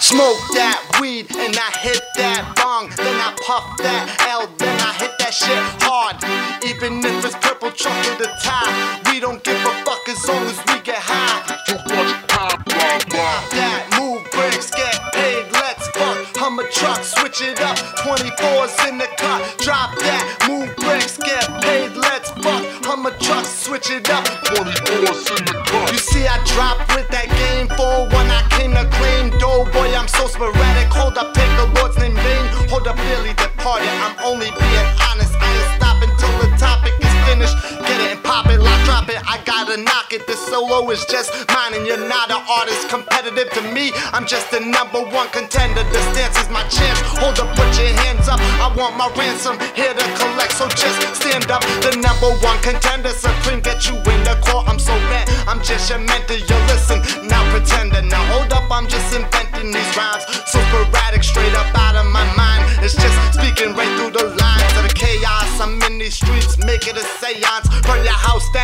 Smoke that weed and I hit that bong. Then I puff that L, then I hit that shit hard. Even if it's purple chocolate or Thai, we don't give a fuck as long as we get high. Too much time, blah blah. That move bricks, get paid, let's fuck. Hum a truck, switch it up. 24's in the cut. Drop that, move bricks, get paid, let's fuck. Hum a truck, switch it up. 24's in the cut. You see, I dropped with that game for when I came to claim dough. Boy, I'm so sporadic. Hold up, take the Lord's name vain. Hold up, Billy departed. I'm only being honest. I ain't stopping till the topic is finished. Get it and pop it, lock, drop it. I gotta knock it. This solo is just mine, and you're not an artist. Competitive to me, I'm just the number one contender. This dance is my chance. Hold up, put your hands up. I want my ransom here to collect, so just stand up. The number one contender, supreme. Get you in the court. I'm so mad. I'm just your mentor. You listen, I'm just inventing these rhymes. So sporadic, straight up out of my mind. It's just speaking right through the lines of the chaos. I'm in these streets, making a seance. Burn your house down,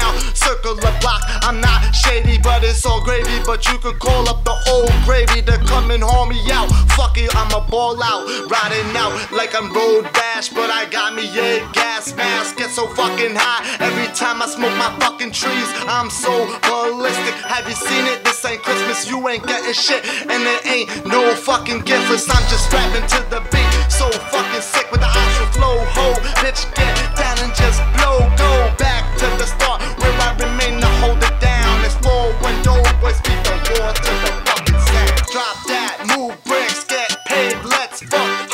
it's all gravy. But you could call up the old gravy to come and haul me out. Fuck it, I'ma ball out, riding out like I'm road dash. But I got me a gas mask, get so fucking high. Every time I smoke my fucking trees, I'm so ballistic. Have you seen it? This ain't Christmas, you ain't getting shit. And it ain't no fucking giftless. I'm just rapping to the beat. So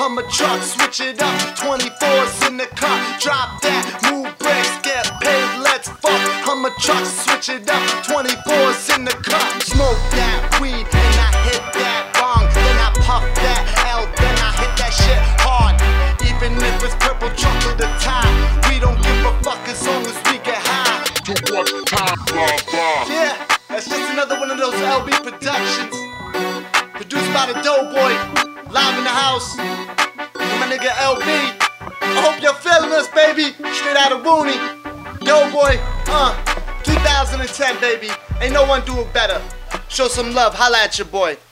fuck. Hum truck, switch it up. 24's in the cut. Drop that, move bricks, get paid, let's fuck. Hum a truck, switch it up. 24's in the cut. Smoke that weed and I hit that bong. Then I puff that L, then I hit that shit hard. Even if it's purple chocolate or Thai, we don't give a fuck as long as we get high. Too much time, blah blah. Yeah, live in the house. with My nigga LB. I hope you're feeling us, baby. Straight out of Rooney. boy. uh, 2010, baby. Ain't no one do it better. Show some love, holla at your boy.